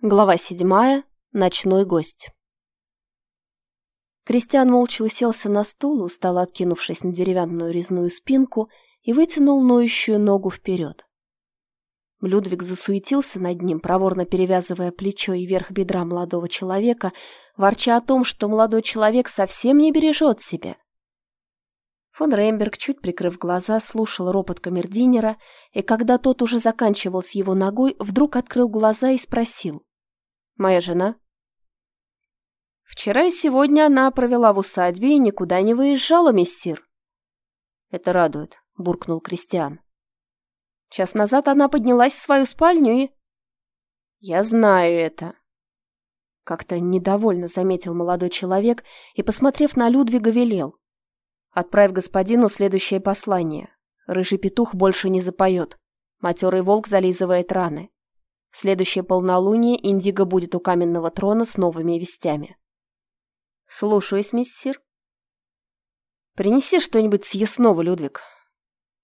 Глава седьмая. Ночной гость. Кристиан молча уселся на стул, устало откинувшись на деревянную резную спинку, и вытянул ноющую ногу вперед. Людвиг засуетился над ним, проворно перевязывая плечо и верх бедра молодого человека, ворча о том, что молодой человек совсем не бережет себя. Фон Рейнберг, чуть прикрыв глаза, слушал ропот камердинера, и когда тот уже заканчивал с его ногой, вдруг открыл глаза и спросил. Моя жена? Вчера и сегодня она провела в усадьбе и никуда не выезжала, мессир. Это радует, буркнул Кристиан. Час назад она поднялась в свою спальню и... Я знаю это. Как-то недовольно заметил молодой человек и, посмотрев на Людвига, велел. Отправь господину следующее послание. Рыжий петух больше не запоет. Матерый волк зализывает раны. Следующее полнолуние Индиго будет у каменного трона с новыми вестями. Слушаюсь, миссир. Принеси что-нибудь съестного, Людвиг.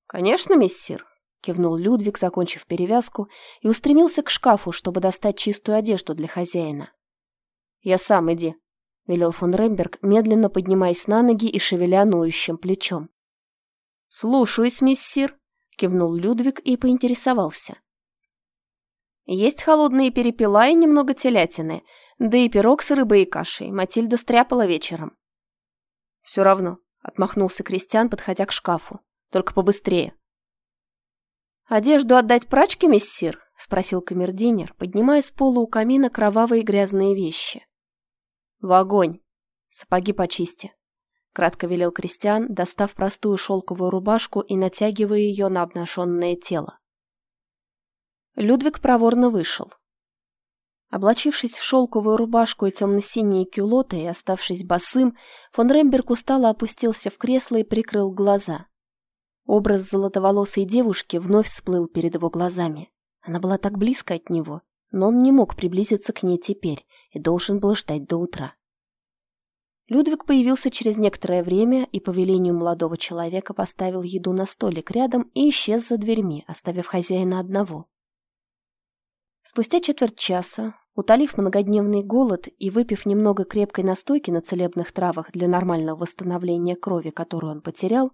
Конечно, миссир, кивнул Людвиг, закончив перевязку, и устремился к шкафу, чтобы достать чистую одежду для хозяина. Я сам иди, велел фон Ремберг, медленно поднимаясь на ноги и шевеля ноющим плечом. «Слушаюсь, миссир», — кивнул Людвиг и поинтересовался. Есть холодные перепела и немного телятины, да и пирог с рыбой и кашей. Матильда стряпала вечером. Все равно, отмахнулся Кристиан, подходя к шкафу. Только побыстрее. «Одежду отдать прачке, мессир?» — спросил камердинер, поднимая с пола у камина кровавые грязные вещи. «В огонь! Сапоги почисти!» — кратко велел Кристиан, достав простую шелковую рубашку и натягивая ее на обнаженное тело. Людвиг проворно вышел. Облачившись в шелковую рубашку и темно-синие кюлоты и оставшись босым, фон Ремберг устало опустился в кресло и прикрыл глаза. Образ золотоволосой девушки вновь всплыл перед его глазами. Она была так близко от него, но он не мог приблизиться к ней теперь и должен был ждать до утра. Людвиг появился через некоторое время и по велению молодого человека поставил еду на столик рядом и исчез за дверьми, оставив хозяина одного. Спустя четверть часа, утолив многодневный голод и выпив немного крепкой настойки на целебных травах для нормального восстановления крови, которую он потерял,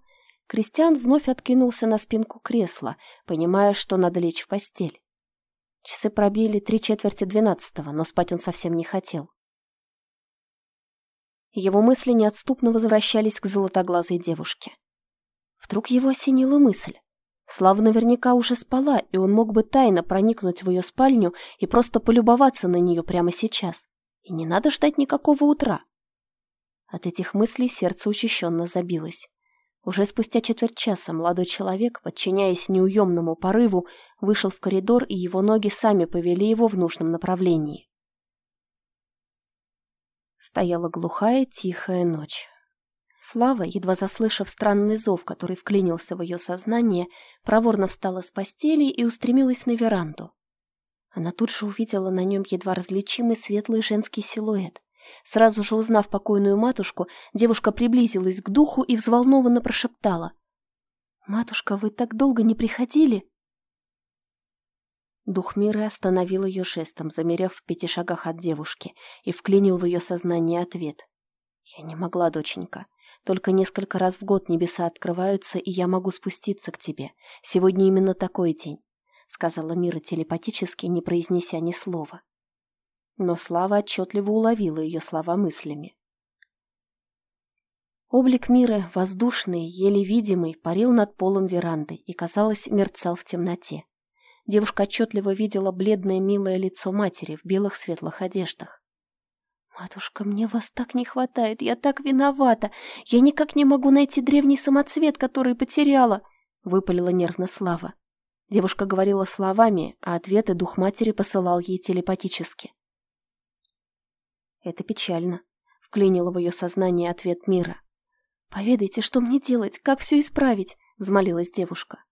Кристиан вновь откинулся на спинку кресла, понимая, что надо лечь в постель. Часы пробили три четверти двенадцатого, но спать он совсем не хотел. Его мысли неотступно возвращались к золотоглазой девушке. Вдруг его осенила мысль. Слава наверняка уже спала, и он мог бы тайно проникнуть в ее спальню и просто полюбоваться на нее прямо сейчас. И не надо ждать никакого утра. От этих мыслей сердце учащенно забилось. Уже спустя четверть часа молодой человек, подчиняясь неуемному порыву, вышел в коридор, и его ноги сами повели его в нужном направлении. Стояла глухая, тихая ночь. Слава, едва заслышав странный зов, который вклинился в ее сознание, проворно встала с постели и устремилась на веранду. Она тут же увидела на нем едва различимый светлый женский силуэт. Сразу же узнав покойную матушку, девушка приблизилась к духу и взволнованно прошептала. «Матушка, вы так долго не приходили?» Дух мира остановил ее жестом, замерев в пяти шагах от девушки, и вклинил в ее сознание ответ. «Я не могла, доченька. Только несколько раз в год небеса открываются, и я могу спуститься к тебе. Сегодня именно такой день», — сказала Мира телепатически, не произнеся ни слова. Но Слава отчетливо уловила ее слова мыслями. Облик Миры, воздушный, еле видимый, парил над полом веранды и, казалось, мерцал в темноте. Девушка отчетливо видела бледное милое лицо матери в белых светлых одеждах. «Матушка, мне вас так не хватает, я так виновата. Я никак не могу найти древний самоцвет, который потеряла», — выпалила нервно Слава. Девушка говорила словами, а ответы дух матери посылал ей телепатически. «Это печально», — вклинила в ее сознание ответ мира. «Поведайте, что мне делать, как все исправить?» — взмолилась девушка.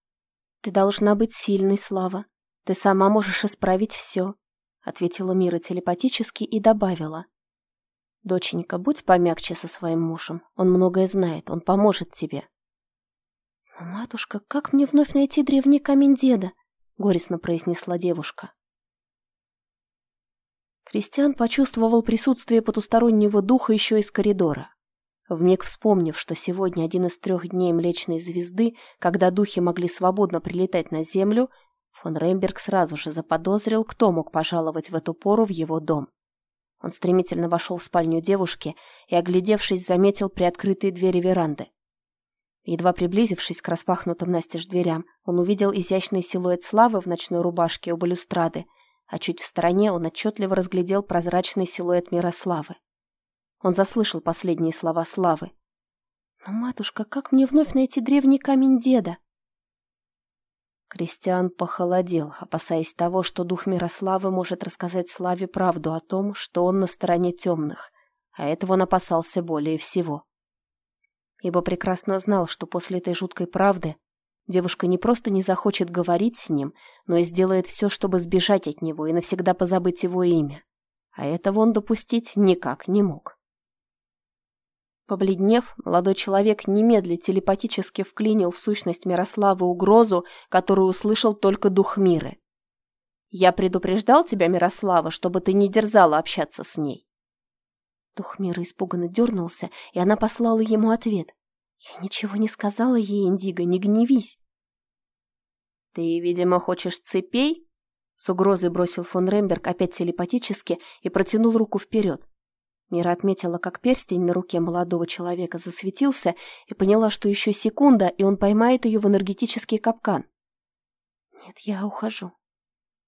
«Ты должна быть сильной, Слава. Ты сама можешь исправить все», — ответила Мира телепатически и добавила. Доченька, будь помягче со своим мужем. Он многое знает, он поможет тебе. Но, матушка, как мне вновь найти древний камень деда? Горестно произнесла девушка. Кристиан почувствовал присутствие потустороннего духа еще из коридора. Вмиг вспомнив, что сегодня один из трех дней Млечной Звезды, когда духи могли свободно прилетать на Землю, фон Рейнберг сразу же заподозрил, кто мог пожаловать в эту пору в его дом. Он стремительно вошел в спальню девушки и, оглядевшись, заметил приоткрытые двери веранды. Едва приблизившись к распахнутым настежь дверям, он увидел изящный силуэт Славы в ночной рубашке у балюстрады, а чуть в стороне он отчетливо разглядел прозрачный силуэт Мирославы. Он заслышал последние слова Славы. «Но, матушка, как мне вновь найти древний камень деда?» Кристиан похолодел, опасаясь того, что дух Мирославы может рассказать Славе правду о том, что он на стороне темных, а этого он опасался более всего. Ибо прекрасно знал, что после этой жуткой правды девушка не просто не захочет говорить с ним, но и сделает все, чтобы сбежать от него и навсегда позабыть его имя. А этого он допустить никак не мог. Побледнев, молодой человек немедля телепатически вклинил в сущность Мирославы угрозу, которую услышал только дух Миры. «Я предупреждал тебя, Мирослава, чтобы ты не дерзала общаться с ней». Дух Миры испуганно дернулся, и она послала ему ответ. «Я ничего не сказала ей, Индиго, не гневись». «Ты, видимо, хочешь цепей?» С угрозой бросил фон Ремберг опять телепатически и протянул руку вперед. Мира отметила, как перстень на руке молодого человека засветился и поняла, что еще секунда, и он поймает ее в энергетический капкан. «Нет, я ухожу.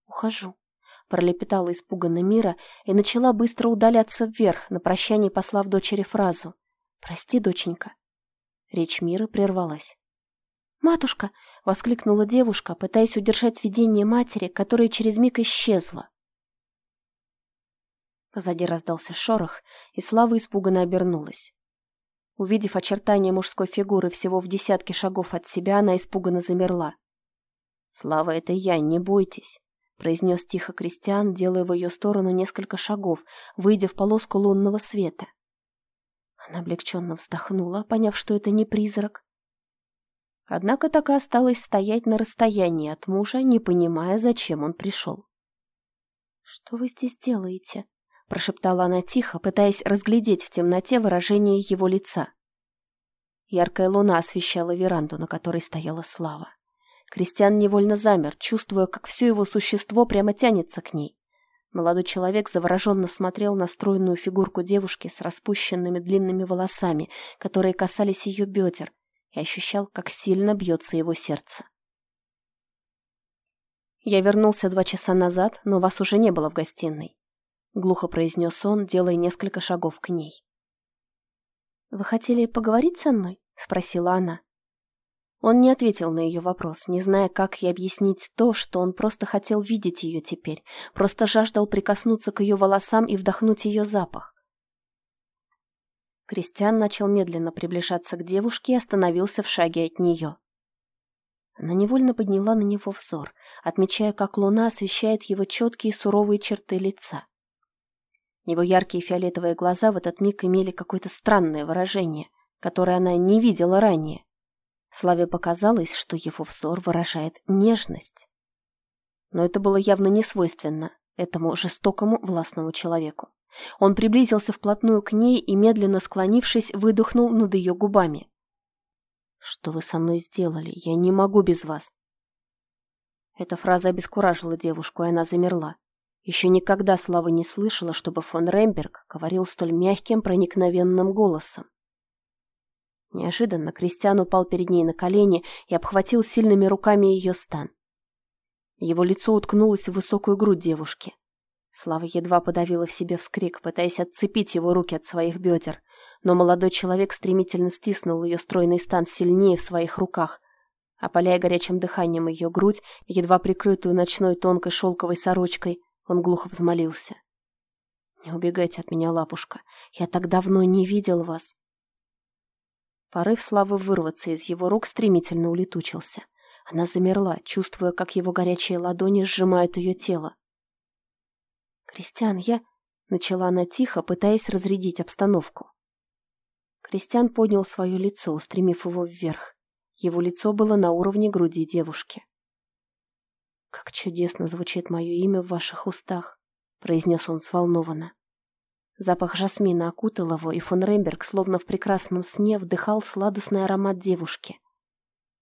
Ухожу», — пролепетала испуганно Мира и начала быстро удаляться вверх, на прощание послав дочери фразу. «Прости, доченька». Речь Миры прервалась. «Матушка!» — воскликнула девушка, пытаясь удержать видение матери, которая через миг исчезла. Позади раздался шорох, и Слава испуганно обернулась. Увидев очертания мужской фигуры всего в десятке шагов от себя, она испуганно замерла. «Слава, это я, не бойтесь», — произнес тихо Кристиан, делая в ее сторону несколько шагов, выйдя в полоску лунного света. Она облегченно вздохнула, поняв, что это не призрак. Однако так и осталась стоять на расстоянии от мужа, не понимая, зачем он пришел. «Что вы здесь делаете?» Прошептала она тихо, пытаясь разглядеть в темноте выражение его лица. Яркая луна освещала веранду, на которой стояла Слава. Кристиан невольно замер, чувствуя, как все его существо прямо тянется к ней. Молодой человек завороженно смотрел на стройную фигурку девушки с распущенными длинными волосами, которые касались ее бедер, и ощущал, как сильно бьется его сердце. «Я вернулся два часа назад, но вас уже не было в гостиной. — глухо произнес он, делая несколько шагов к ней. «Вы хотели поговорить со мной?» — спросила она. Он не ответил на ее вопрос, не зная, как ей объяснить то, что он просто хотел видеть ее теперь, просто жаждал прикоснуться к ее волосам и вдохнуть ее запах. Кристиан начал медленно приближаться к девушке и остановился в шаге от нее. Она невольно подняла на него взор, отмечая, как луна освещает его четкие суровые черты лица. Его яркие фиолетовые глаза в этот миг имели какое-то странное выражение, которое она не видела ранее. Славе показалось, что его взор выражает нежность. Но это было явно не свойственно этому жестокому властному человеку. Он приблизился вплотную к ней и, медленно склонившись, выдохнул над ее губами. «Что вы со мной сделали? Я не могу без вас!» Эта фраза обескуражила девушку, и она замерла. Еще никогда Слава не слышала, чтобы фон Ремберг говорил столь мягким, проникновенным голосом. Неожиданно Кристиан упал перед ней на колени и обхватил сильными руками ее стан. Его лицо уткнулось в высокую грудь девушки. Слава едва подавила в себе вскрик, пытаясь отцепить его руки от своих бедер, но молодой человек стремительно стиснул ее стройный стан сильнее в своих руках, опаляя горячим дыханием ее грудь, едва прикрытую ночной тонкой шелковой сорочкой, он глухо взмолился. «Не убегайте от меня, лапушка. Я так давно не видел вас». Порыв славы вырваться из его рук стремительно улетучился. Она замерла, чувствуя, как его горячие ладони сжимают ее тело. «Кристиан, я...» — начала она тихо, пытаясь разрядить обстановку. Кристиан поднял свое лицо, устремив его вверх. Его лицо было на уровне груди девушки. «Как чудесно звучит мое имя в ваших устах», произнес он взволнованно. Запах жасмина окутал его, и фон Ремберг, словно в прекрасном сне, вдыхал сладостный аромат девушки.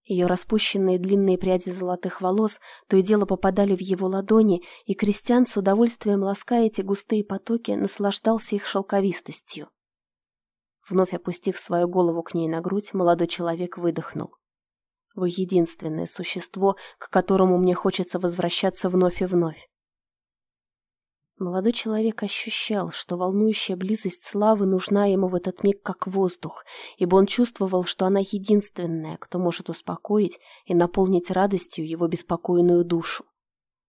Ее распущенные длинные пряди золотых волос то и дело попадали в его ладони, и Кристиан с удовольствием лаская эти густые потоки, наслаждался их шелковистостью. Вновь опустив свою голову к ней на грудь, молодой человек выдохнул. «Вы единственное существо, к которому мне хочется возвращаться вновь и вновь. Молодой человек ощущал, что волнующая близость славы нужна ему в этот миг как воздух, ибо он чувствовал, что она единственная, кто может успокоить и наполнить радостью его беспокойную душу.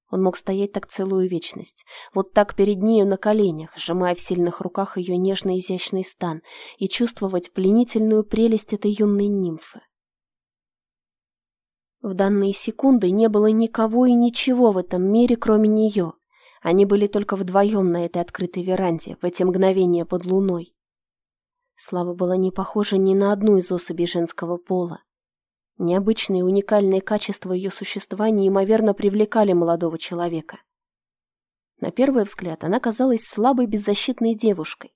Он мог стоять так целую вечность, вот так перед нею на коленях, сжимая в сильных руках ее нежный изящный стан, и чувствовать пленительную прелесть этой юной нимфы. В данные секунды не было никого и ничего в этом мире, кроме нее — они были только вдвоем на этой открытой веранде, в эти мгновения под луной. Слава была не похожа ни на одну из особей женского пола. Необычные уникальные качества ее существа неимоверно привлекали молодого человека. На первый взгляд она казалась слабой беззащитной девушкой,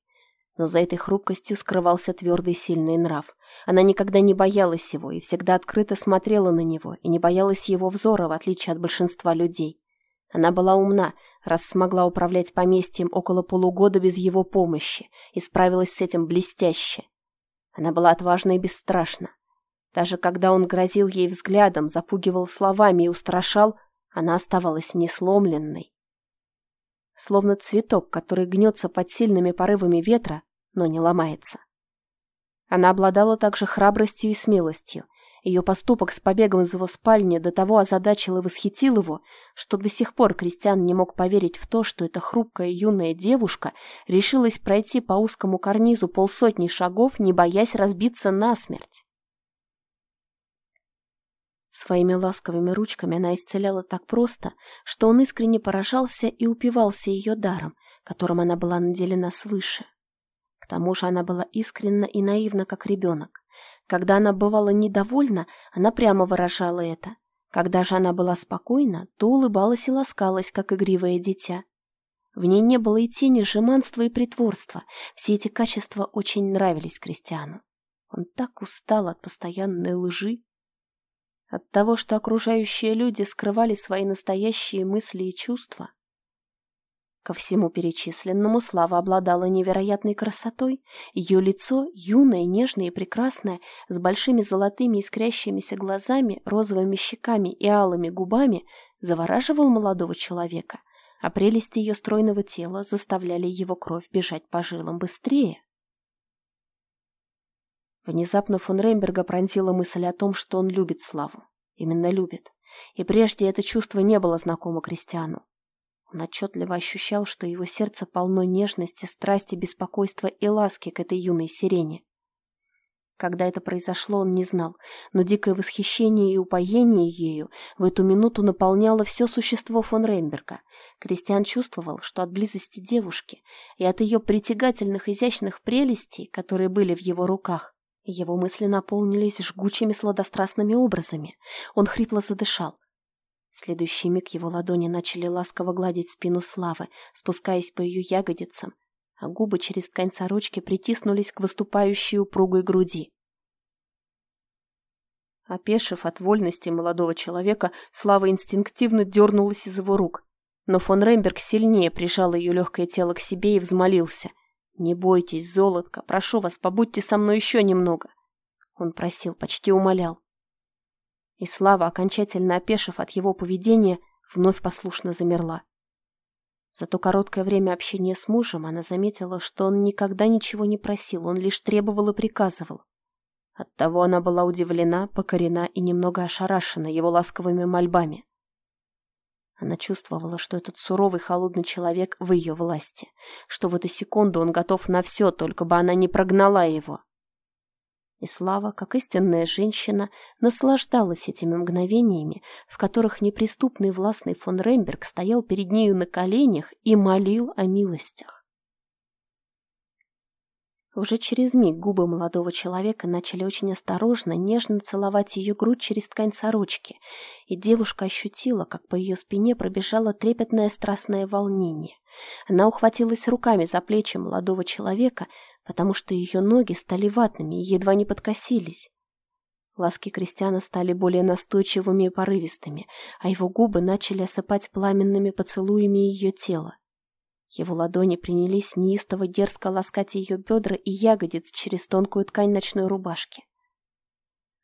но за этой хрупкостью скрывался твердый сильный нрав. Она никогда не боялась его и всегда открыто смотрела на него и не боялась его взора, в отличие от большинства людей. Она была умна, раз смогла управлять поместьем около полугода без его помощи и справилась с этим блестяще. Она была отважна и бесстрашна. Даже когда он грозил ей взглядом, запугивал словами и устрашал, она оставалась несломленной. Словно цветок, который гнется под сильными порывами ветра, но не ломается. Она обладала также храбростью и смелостью, ее поступок с побегом из его спальни до того озадачил и восхитил его, что до сих пор Кристиан не мог поверить в то, что эта хрупкая юная девушка решилась пройти по узкому карнизу полсотни шагов, не боясь разбиться насмерть. Своими ласковыми ручками она исцеляла так просто, что он искренне поражался и упивался ее даром, которым она была наделена свыше. К тому же она была искренна и наивна, как ребенок. Когда она бывала недовольна, она прямо выражала это. Когда же она была спокойна, то улыбалась и ласкалась, как игривое дитя. В ней не было и тени жеманства и притворства. Все эти качества очень нравились Кристиану. Он так устал от постоянной лжи. От того, что окружающие люди скрывали свои настоящие мысли и чувства. Ко всему перечисленному Слава обладала невероятной красотой. Ее лицо, юное, нежное и прекрасное, с большими золотыми искрящимися глазами, розовыми щеками и алыми губами, завораживал молодого человека, а прелести ее стройного тела заставляли его кровь бежать по жилам быстрее. Внезапно фон Ремберга пронзила мысль о том, что он любит Славу. Именно любит. И прежде это чувство не было знакомо Кристиану. Он отчетливо ощущал, что его сердце полно нежности, страсти, беспокойства и ласки к этой юной сирене. Когда это произошло, он не знал, но дикое восхищение и упоение ею в эту минуту наполняло все существо фон Рейнберга. Кристиан чувствовал, что от близости девушки и от ее притягательных изящных прелестей, которые были в его руках, его мысли наполнились жгучими сладострастными образами. Он хрипло задышал. В следующий миг его ладони начали ласково гладить спину Славы, спускаясь по ее ягодицам, а губы через ткань сорочки притиснулись к выступающей упругой груди. Опешив от вольности молодого человека, Слава инстинктивно дернулась из его рук. Но фон Ремберг сильнее прижал ее легкое тело к себе и взмолился. «Не бойтесь, золотко, прошу вас, побудьте со мной еще немного». Он просил, почти умолял. И Слава, окончательно опешив от его поведения, вновь послушно замерла. За то короткое время общения с мужем она заметила, что он никогда ничего не просил, он лишь требовал и приказывал. Оттого она была удивлена, покорена и немного ошарашена его ласковыми мольбами. Она чувствовала, что этот суровый холодный человек в ее власти, что в эту секунду он готов на все, только бы она не прогнала его. И Слава, как истинная женщина, наслаждалась этими мгновениями, в которых неприступный властный фон Ремберг стоял перед нею на коленях и молил о милостях. Уже через миг губы молодого человека начали очень осторожно, нежно целовать ее грудь через ткань сорочки, и девушка ощутила, как по ее спине пробежало трепетное страстное волнение. Она ухватилась руками за плечи молодого человека, потому что ее ноги стали ватными и едва не подкосились. Ласки Кристиана стали более настойчивыми и порывистыми, а его губы начали осыпать пламенными поцелуями ее тела. Его ладони принялись неистово дерзко ласкать ее бедра и ягодиц через тонкую ткань ночной рубашки.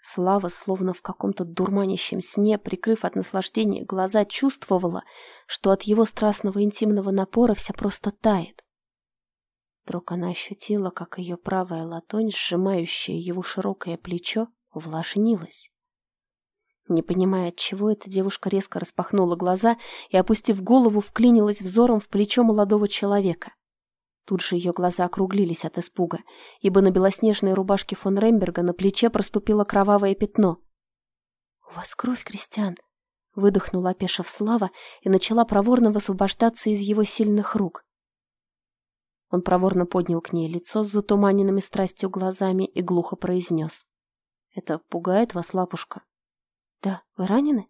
Слава, словно в каком-то дурманящем сне, прикрыв от наслаждения глаза, чувствовала, что от его страстного интимного напора вся просто тает. Вдруг она ощутила, как ее правая ладонь, сжимающая его широкое плечо, увлажнилась. Не понимая, от чего эта девушка резко распахнула глаза и, опустив голову, вклинилась взором в плечо молодого человека. Тут же ее глаза округлились от испуга, ибо на белоснежной рубашке фон Ремберга на плече проступило кровавое пятно. «У вас кровь, Кристиан!» — выдохнула опешив Слава и начала проворно высвобождаться из его сильных рук. Он проворно поднял к ней лицо с затуманенными страстью глазами и глухо произнес. «Это пугает вас, лапушка?» «Да, вы ранены?»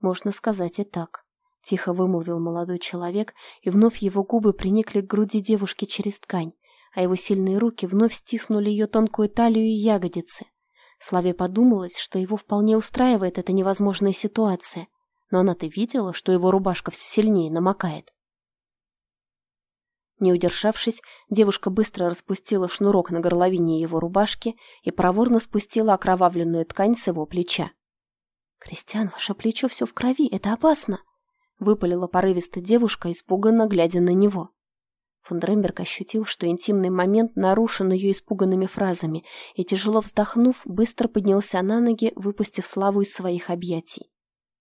«Можно сказать и так», — тихо вымолвил молодой человек, и вновь его губы приникли к груди девушки через ткань, а его сильные руки вновь стиснули ее тонкую талию и ягодицы. Славе подумалось, что его вполне устраивает эта невозможная ситуация, но она-то видела, что его рубашка все сильнее намокает. Не удержавшись, девушка быстро распустила шнурок на горловине его рубашки и проворно спустила окровавленную ткань с его плеча. «Кристиан, ваше плечо все в крови, это опасно!» — выпалила порывисто девушка, испуганно глядя на него. Фон Дремберг ощутил, что интимный момент нарушен ее испуганными фразами, и, тяжело вздохнув, быстро поднялся на ноги, выпустив Славу из своих объятий.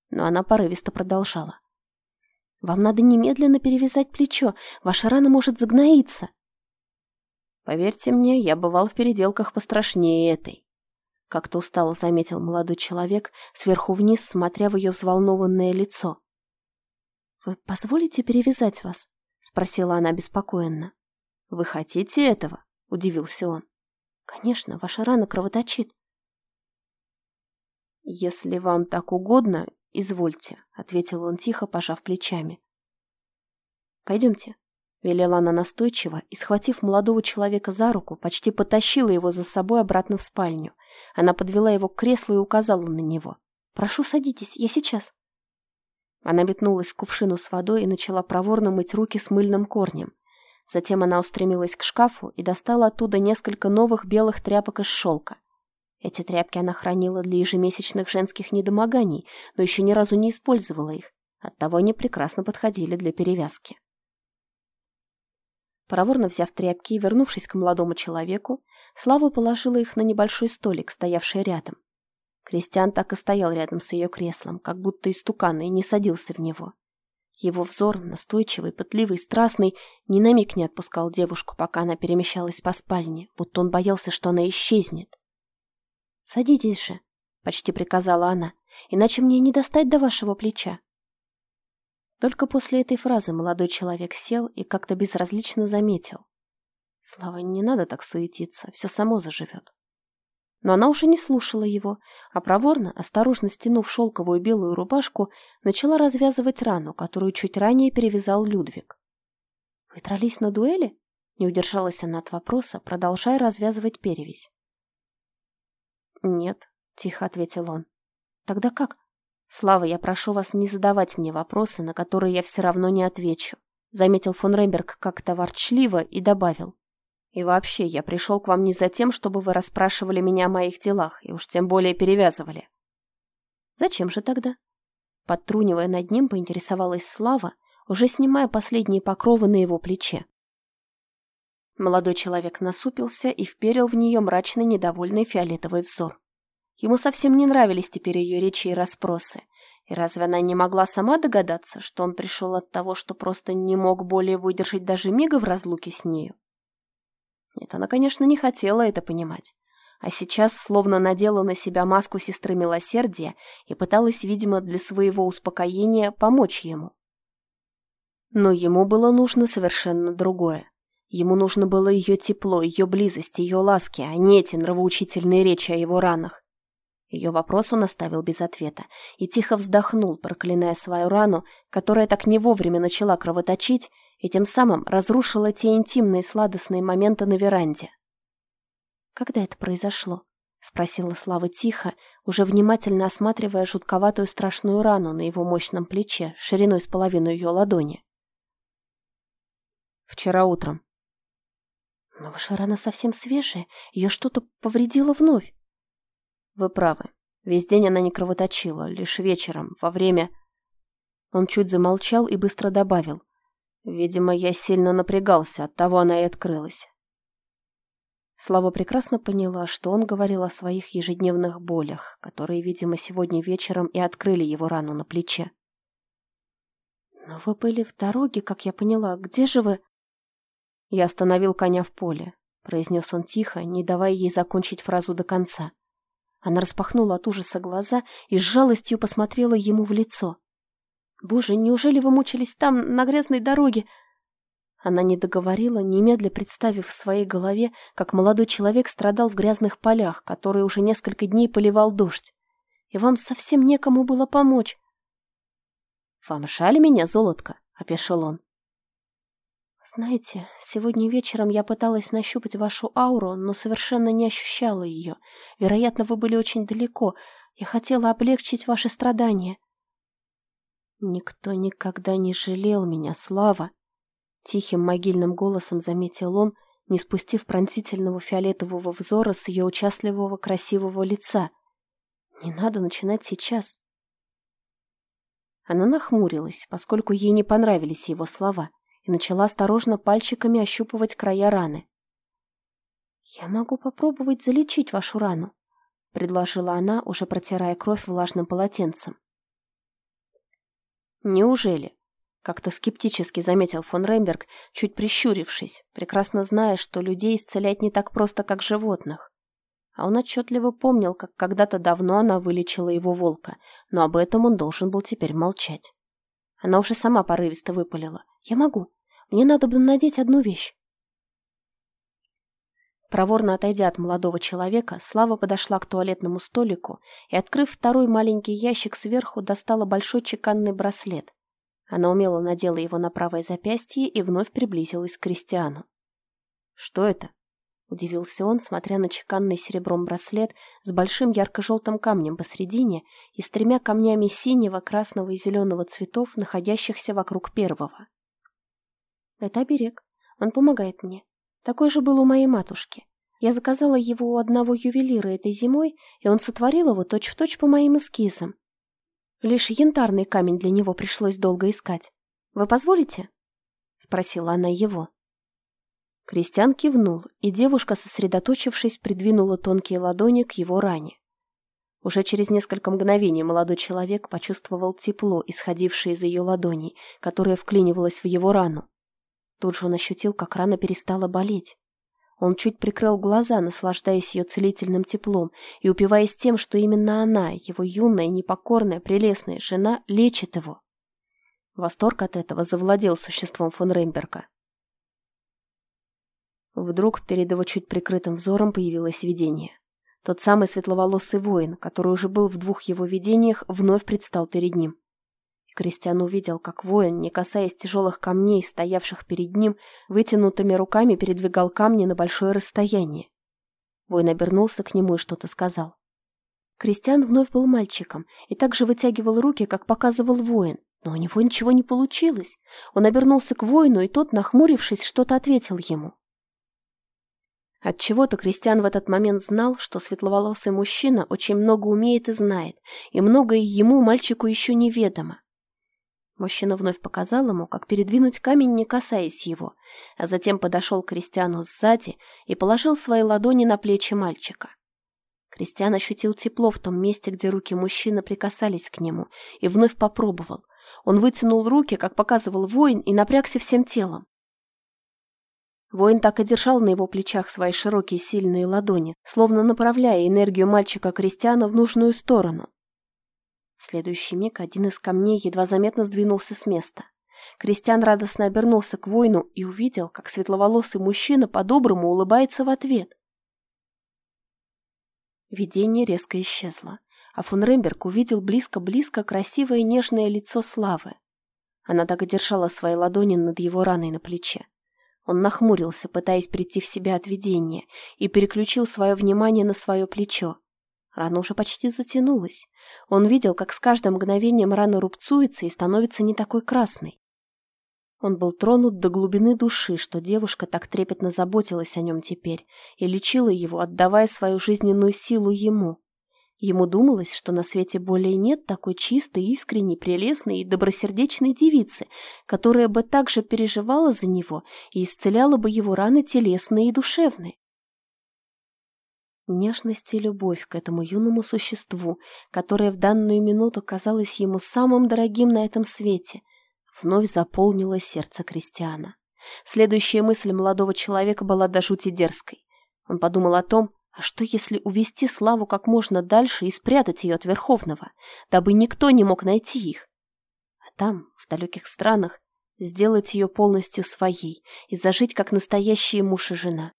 Но она порывисто продолжала. «Вам надо немедленно перевязать плечо, ваша рана может загноиться». «Поверьте мне, я бывал в переделках пострашнее этой», как-то устало заметил молодой человек, сверху вниз, смотря в ее взволнованное лицо. «Вы позволите перевязать вас?» — спросила она беспокоенно. «Вы хотите этого?» — удивился он. «Конечно, ваша рана кровоточит». «Если вам так угодно, извольте», — ответил он тихо, пожав плечами. «Пойдемте», — велела она настойчиво и, схватив молодого человека за руку, почти потащила его за собой обратно в спальню, она подвела его к креслу и указала на него. «Прошу, садитесь, я сейчас». Она метнулась к кувшину с водой и начала проворно мыть руки с мыльным корнем. Затем она устремилась к шкафу и достала оттуда несколько новых белых тряпок из шелка. Эти тряпки она хранила для ежемесячных женских недомоганий, но еще ни разу не использовала их. Оттого они прекрасно подходили для перевязки. Проворно взяв тряпки и вернувшись к молодому человеку, Слава положила их на небольшой столик, стоявший рядом. Кристиан так и стоял рядом с ее креслом, как будто истукан, и не садился в него. Его взор, настойчивый, пытливый, страстный, ни на миг не отпускал девушку, пока она перемещалась по спальне, будто он боялся, что она исчезнет. «Садитесь же», — почти приказала она, — «иначе мне не достать до вашего плеча». Только после этой фразы молодой человек сел и как-то безразлично заметил. Слава, не надо так суетиться, все само заживет. Но она уже не слушала его, а проворно, осторожно стянув шелковую белую рубашку, начала развязывать рану, которую чуть ранее перевязал Людвиг. «Вы дрались на дуэли?» — не удержалась она от вопроса, продолжая развязывать перевязь. «Нет», — тихо ответил он. «Тогда как?» «Слава, я прошу вас не задавать мне вопросы, на которые я все равно не отвечу», — заметил фон Ремберг как-то ворчливо и добавил. И вообще, я пришел к вам не за тем, чтобы вы расспрашивали меня о моих делах, и уж тем более перевязывали. Зачем же тогда? Подтрунивая над ним, поинтересовалась Слава, уже снимая последние покровы на его плече. Молодой человек насупился и вперил в нее мрачный недовольный фиолетовый взор. Ему совсем не нравились теперь ее речи и расспросы. И разве она не могла сама догадаться, что он пришел от того, что просто не мог более выдержать даже мига в разлуке с нею? Нет, она, конечно, не хотела это понимать. А сейчас словно надела на себя маску сестры милосердия и пыталась, видимо, для своего успокоения помочь ему. Но ему было нужно совершенно другое. Ему нужно было ее тепло, ее близость, ее ласки, а не эти нравоучительные речи о его ранах. Ее вопрос он оставил без ответа и тихо вздохнул, проклиная свою рану, которая так не вовремя начала кровоточить и тем самым разрушила те интимные сладостные моменты на веранде. «Когда это произошло?» — спросила Слава тихо, уже внимательно осматривая жутковатую страшную рану на его мощном плече, шириной с половину ее ладони. «Вчера утром». «Но ваша рана совсем свежая, ее что-то повредило вновь». «Вы правы. Весь день она не кровоточила, лишь вечером, во время...» Он чуть замолчал и быстро добавил. «Видимо, я сильно напрягался, оттого она и открылась». Слава прекрасно поняла, что он говорил о своих ежедневных болях, которые, видимо, сегодня вечером и открыли его рану на плече. «Но вы были в дороге, как я поняла. Где же вы?» «Я остановил коня в поле», — произнес он тихо, не давая ей закончить фразу до конца. Она распахнула от ужаса глаза и с жалостью посмотрела ему в лицо. «Боже, неужели вы мучились там, на грязной дороге?» Она не договорила, немедля представив в своей голове, как молодой человек страдал в грязных полях, которые уже несколько дней поливал дождь. И вам совсем некому было помочь. «Вам шали меня, золотко?» — опешил он. «Знаете, сегодня вечером я пыталась нащупать вашу ауру, но совершенно не ощущала ее. Вероятно, вы были очень далеко. Я хотела облегчить ваши страдания». «Никто никогда не жалел меня, Слава!» Тихим могильным голосом заметил он, не спустив пронзительного фиолетового взора с ее участливого красивого лица. «Не надо начинать сейчас». Она нахмурилась, поскольку ей не понравились его слова — и начала осторожно пальчиками ощупывать края раны. «Я могу попробовать залечить вашу рану», — предложила она, уже протирая кровь влажным полотенцем. «Неужели?» — как-то скептически заметил фон Ремберг, чуть прищурившись, прекрасно зная, что людей исцелять не так просто, как животных. А он отчетливо помнил, как когда-то давно она вылечила его волка, но об этом он должен был теперь молчать. Она уже сама порывисто выпалила. «Я могу. Мне надо бы надеть одну вещь». Проворно отойдя от молодого человека, Слава подошла к туалетному столику и, открыв второй маленький ящик сверху, достала большой чеканный браслет. Она умело надела его на правое запястье и вновь приблизилась к Кристиану. «Что это?» — удивился он, смотря на чеканный серебром браслет с большим ярко-желтым камнем посредине и с тремя камнями синего, красного и зеленого цветов, находящихся вокруг первого. Это оберег. Он помогает мне. Такой же был у моей матушки. Я заказала его у одного ювелира этой зимой, и он сотворил его точь-в-точь точь по моим эскизам. Лишь янтарный камень для него пришлось долго искать. Вы позволите?» — спросила она его. Кристиан кивнул, и девушка, сосредоточившись, придвинула тонкие ладони к его ране. Уже через несколько мгновений молодой человек почувствовал тепло, исходившее из ее ладоней, которое вклинивалось в его рану. Тут же он ощутил, как рана перестала болеть. Он чуть прикрыл глаза, наслаждаясь ее целительным теплом и упиваясь тем, что именно она, его юная, непокорная, прелестная жена, лечит его. Восторг от этого завладел существом фон Ремберга. Вдруг перед его чуть прикрытым взором появилось видение. Тот самый светловолосый воин, который уже был в двух его видениях, вновь предстал перед ним. Кристиан увидел, как воин, не касаясь тяжелых камней, стоявших перед ним, вытянутыми руками передвигал камни на большое расстояние. Воин обернулся к нему и что-то сказал. Кристиан вновь был мальчиком и также вытягивал руки, как показывал воин, но у него ничего не получилось. Он обернулся к воину, и тот, нахмурившись, что-то ответил ему. Отчего-то Кристиан в этот момент знал, что светловолосый мужчина очень много умеет и знает, и многое ему, мальчику, еще неведомо. Мужчина вновь показал ему, как передвинуть камень, не касаясь его, а затем подошел к Кристиану сзади и положил свои ладони на плечи мальчика. Кристиан ощутил тепло в том месте, где руки мужчины прикасались к нему, и вновь попробовал. Он вытянул руки, как показывал воин, и напрягся всем телом. Воин так и держал на его плечах свои широкие сильные ладони, словно направляя энергию мальчика Кристиана в нужную сторону. В следующий миг один из камней едва заметно сдвинулся с места. Кристиан радостно обернулся к воину и увидел, как светловолосый мужчина по-доброму улыбается в ответ. Видение резко исчезло, а фон Ремберг увидел близко-близко красивое нежное лицо Славы. Она так и держала свои ладони над его раной на плече. Он нахмурился, пытаясь прийти в себя от видения, и переключил свое внимание на свое плечо. Рана уже почти затянулась. Он видел, как с каждым мгновением рана рубцуется и становится не такой красной. Он был тронут до глубины души, что девушка так трепетно заботилась о нем теперь и лечила его, отдавая свою жизненную силу ему. Ему думалось, что на свете более нет такой чистой, искренней, прелестной и добросердечной девицы, которая бы так же переживала за него и исцеляла бы его раны телесные и душевные. Нежность и любовь к этому юному существу, которое в данную минуту казалось ему самым дорогим на этом свете, вновь заполнила сердце Кристиана. Следующая мысль молодого человека была до жути дерзкой. Он подумал о том, а что если увести Славу как можно дальше и спрятать ее от Верховного, дабы никто не мог найти их? А там, в далеких странах, сделать ее полностью своей и зажить как настоящие муж и жена.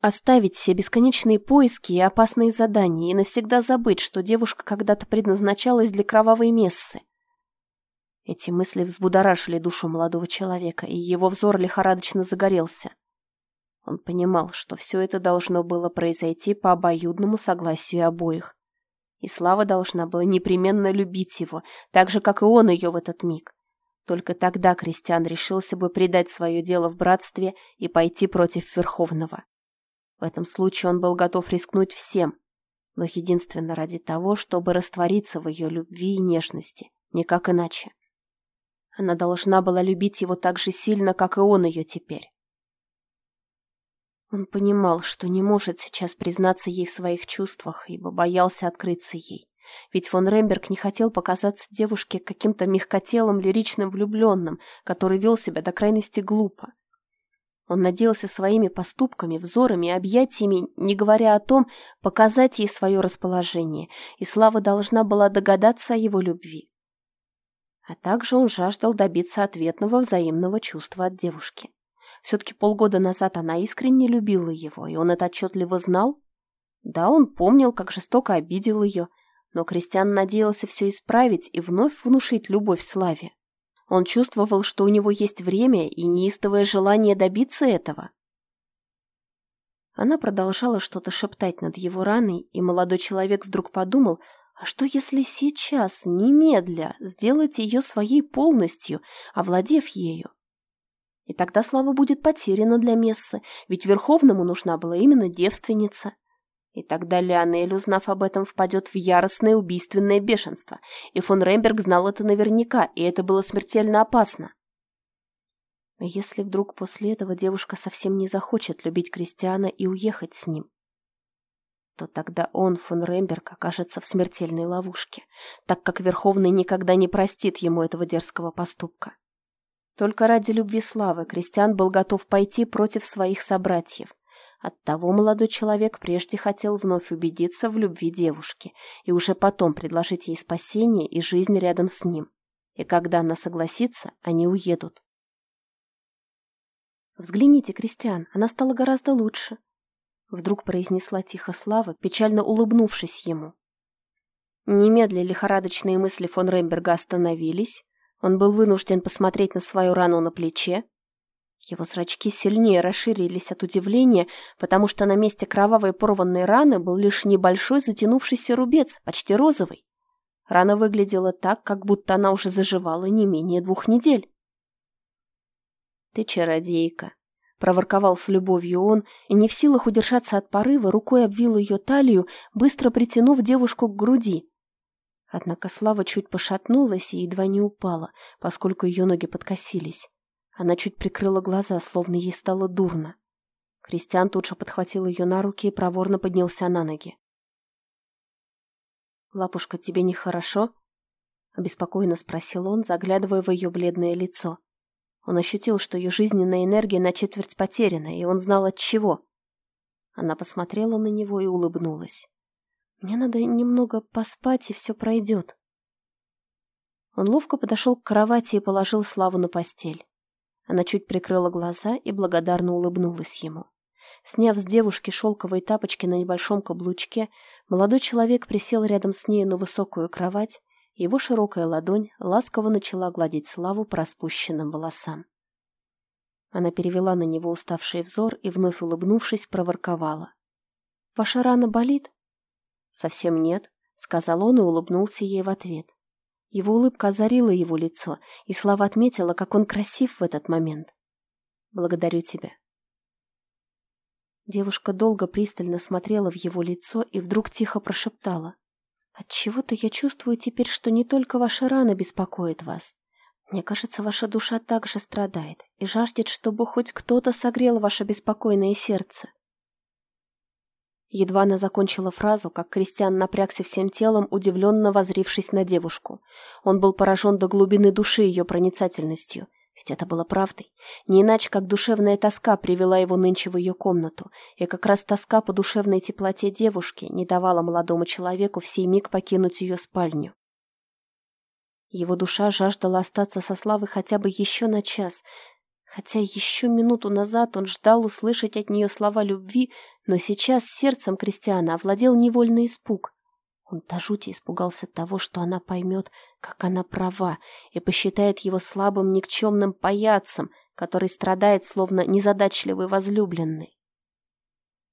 Оставить все бесконечные поиски и опасные задания и навсегда забыть, что девушка когда-то предназначалась для кровавой мессы. Эти мысли взбудоражили душу молодого человека, и его взор лихорадочно загорелся. Он понимал, что все это должно было произойти по обоюдному согласию обоих. И Слава должна была непременно любить его, так же, как и он ее в этот миг. Только тогда Кристиан решился бы предать свое дело в братстве и пойти против Верховного. В этом случае он был готов рискнуть всем, но единственно ради того, чтобы раствориться в ее любви и нежности, никак иначе. Она должна была любить его так же сильно, как и он ее теперь. Он понимал, что не может сейчас признаться ей в своих чувствах, ибо боялся открыться ей. Ведь фон Ремберг не хотел показаться девушке каким-то мягкотелым лиричным влюбленным, который вел себя до крайности глупо. Он надеялся своими поступками, взорами объятиями, не говоря о том, показать ей свое расположение, и Слава должна была догадаться о его любви. А также он жаждал добиться ответного взаимного чувства от девушки. Все-таки полгода назад она искренне любила его, и он это отчетливо знал. Да, он помнил, как жестоко обидел ее, но Кристиан надеялся все исправить и вновь внушить любовь Славе. Он чувствовал, что у него есть время и неистовое желание добиться этого. Она продолжала что-то шептать над его раной, и молодой человек вдруг подумал, а что если сейчас, немедля, сделать ее своей полностью, овладев ею? И тогда слава будет потеряна для Мессы, ведь Верховному нужна была именно девственница. И тогда Леонель, узнав об этом, впадет в яростное убийственное бешенство. И фон Ремберг знал это наверняка, и это было смертельно опасно. Но если вдруг после этого девушка совсем не захочет любить Кристиана и уехать с ним, то тогда он, фон Ремберг, окажется в смертельной ловушке, так как Верховный никогда не простит ему этого дерзкого поступка. Только ради любви славы Кристиан был готов пойти против своих собратьев. Оттого молодой человек прежде хотел вновь убедиться в любви девушки и уже потом предложить ей спасение и жизнь рядом с ним. И когда она согласится, они уедут. «Взгляните, Кристиан, она стала гораздо лучше», — вдруг произнесла тихо Слава, печально улыбнувшись ему. Немедля лихорадочные мысли фон Ремберга остановились, он был вынужден посмотреть на свою рану на плече. Его зрачки сильнее расширились от удивления, потому что на месте кровавой порванной раны был лишь небольшой затянувшийся рубец, почти розовый. Рана выглядела так, как будто она уже заживала не менее двух недель. «Ты чародейка», — проворковал с любовью он, и не в силах удержаться от порыва, рукой обвил ее талию, быстро притянув девушку к груди. Однако Слава чуть пошатнулась и едва не упала, поскольку ее ноги подкосились. Она чуть прикрыла глаза, словно ей стало дурно. Кристиан тут же подхватил ее на руки и проворно поднялся на ноги. «Лапушка, тебе нехорошо?» — обеспокоенно спросил он, заглядывая в ее бледное лицо. Он ощутил, что ее жизненная энергия на четверть потеряна, и он знал от чего. Она посмотрела на него и улыбнулась. Мне надо немного поспать, и все пройдет. Он ловко подошел к кровати и положил Славу на постель. Она чуть прикрыла глаза и благодарно улыбнулась ему. Сняв с девушки шелковые тапочки на небольшом каблучке, молодой человек присел рядом с ней на высокую кровать, и его широкая ладонь ласково начала гладить Славу по распущенным волосам. Она перевела на него уставший взор и, вновь улыбнувшись, проворковала. «Ваша рана болит?» «Совсем нет», — сказал он и улыбнулся ей в ответ. Его улыбка озарила его лицо, и Слава отметила, как он красив в этот момент. «Благодарю тебя». Девушка долго пристально смотрела в его лицо и вдруг тихо прошептала. «Отчего-то я чувствую теперь, что не только ваша рана беспокоит вас. Мне кажется, ваша душа также страдает и жаждет, чтобы хоть кто-то согрел ваше беспокойное сердце. Едва она закончила фразу, как Кристиан напрягся всем телом, удивленно возрившись на девушку. Он был поражен до глубины души ее проницательностью. Ведь это было правдой. Не иначе, как душевная тоска привела его нынче в ее комнату. И как раз тоска по душевной теплоте девушки не давала молодому человеку в сей миг покинуть ее спальню. Его душа жаждала остаться со Славой хотя бы еще на час, хотя еще минуту назад он ждал услышать от нее слова любви, но сейчас сердцем Кристиана овладел невольный испуг. Он до жути испугался того, что она поймет, как она права, и посчитает его слабым никчемным паяцем, который страдает, словно незадачливый возлюбленный.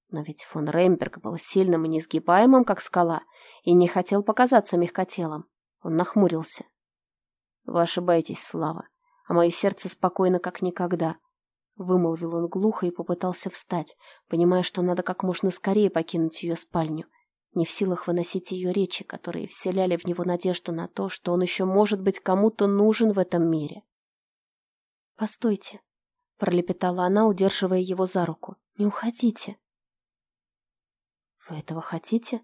Но ведь фон Реймберг был сильным и несгибаемым, как скала, и не хотел показаться мягкотелым. Он нахмурился. «Вы ошибаетесь, Слава а мое сердце спокойно, как никогда. Вымолвил он глухо и попытался встать, понимая, что надо как можно скорее покинуть ее спальню, не в силах выносить ее речи, которые вселяли в него надежду на то, что он еще может быть кому-то нужен в этом мире. «Постойте», — пролепетала она, удерживая его за руку, — «не уходите». «Вы этого хотите?»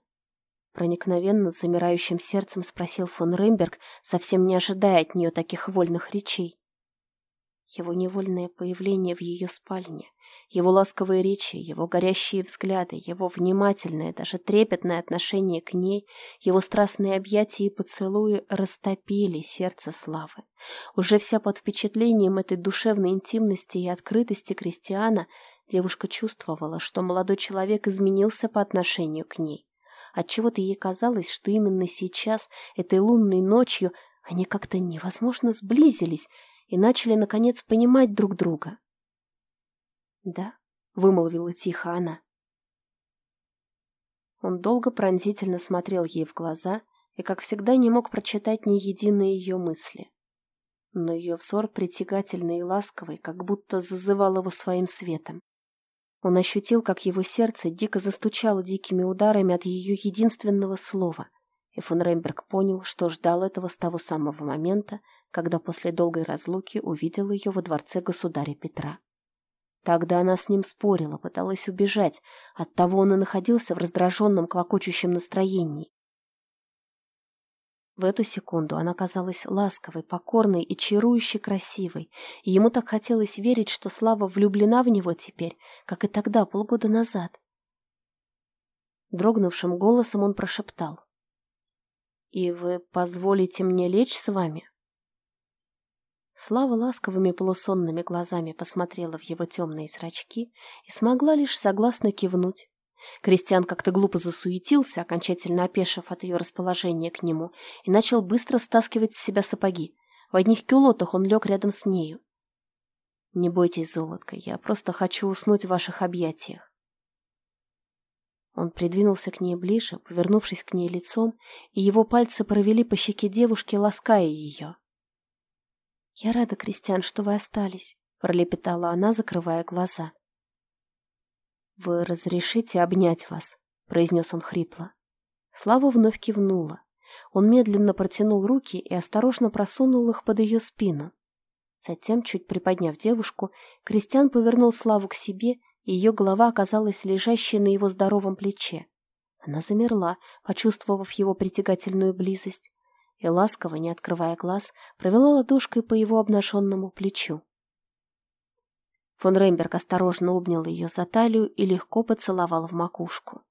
Проникновенно, замирающим сердцем спросил фон Реймберг, совсем не ожидая от нее таких вольных речей. Его невольное появление в ее спальне, его ласковые речи, его горящие взгляды, его внимательное, даже трепетное отношение к ней, его страстные объятия и поцелуи растопили сердце Славы. Уже вся под впечатлением этой душевной интимности и открытости крестьяна, девушка чувствовала, что молодой человек изменился по отношению к ней. Отчего-то ей казалось, что именно сейчас, этой лунной ночью, они как-то невозможно сблизились, и начали, наконец, понимать друг друга. «Да», — вымолвила тихо она. Он долго пронзительно смотрел ей в глаза и, как всегда, не мог прочитать ни единой ее мысли. Но ее взор притягательный и ласковый, как будто зазывал его своим светом. Он ощутил, как его сердце дико застучало дикими ударами от ее единственного слова, и фон Ремберг понял, что ждал этого с того самого момента, когда после долгой разлуки увидел ее во дворце государя Петра. Тогда она с ним спорила, пыталась убежать, оттого он и находился в раздраженном, клокочущем настроении. В эту секунду она казалась ласковой, покорной и чарующе красивой, и ему так хотелось верить, что Слава влюблена в него теперь, как и тогда, полгода назад. Дрогнувшим голосом он прошептал. «И вы позволите мне лечь с вами?» Слава ласковыми полусонными глазами посмотрела в его темные зрачки и смогла лишь согласно кивнуть. Кристиан как-то глупо засуетился, окончательно опешив от ее расположения к нему, и начал быстро стаскивать с себя сапоги. В одних кюлотах он лег рядом с нею. «Не бойтесь, золотко, я просто хочу уснуть в ваших объятиях». Он придвинулся к ней ближе, повернувшись к ней лицом, и его пальцы провели по щеке девушки, лаская ее. «Я рада, Кристиан, что вы остались», — пролепетала она, закрывая глаза. «Вы разрешите обнять вас?» — произнес он хрипло. Слава вновь кивнула. Он медленно протянул руки и осторожно просунул их под ее спину. Затем, чуть приподняв девушку, Кристиан повернул Славу к себе, и ее голова оказалась лежащей на его здоровом плече. Она замерла, почувствовав его притягательную близость, и ласково, не открывая глаз, провела ладошкой по его обнаженному плечу. Фон Ремберг осторожно обнял ее за талию и легко поцеловал в макушку.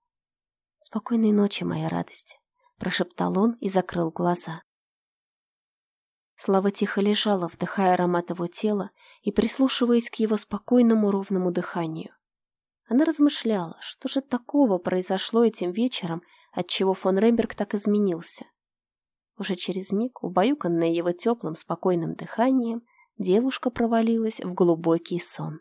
«Спокойной ночи, моя радость», — прошептал он и закрыл глаза. Слава тихо лежала, вдыхая аромат его тела и прислушиваясь к его спокойному ровному дыханию. Она размышляла, что же такого произошло этим вечером, отчего фон Ремберг так изменился. Уже через миг, убаюканная его теплым спокойным дыханием, девушка провалилась в глубокий сон.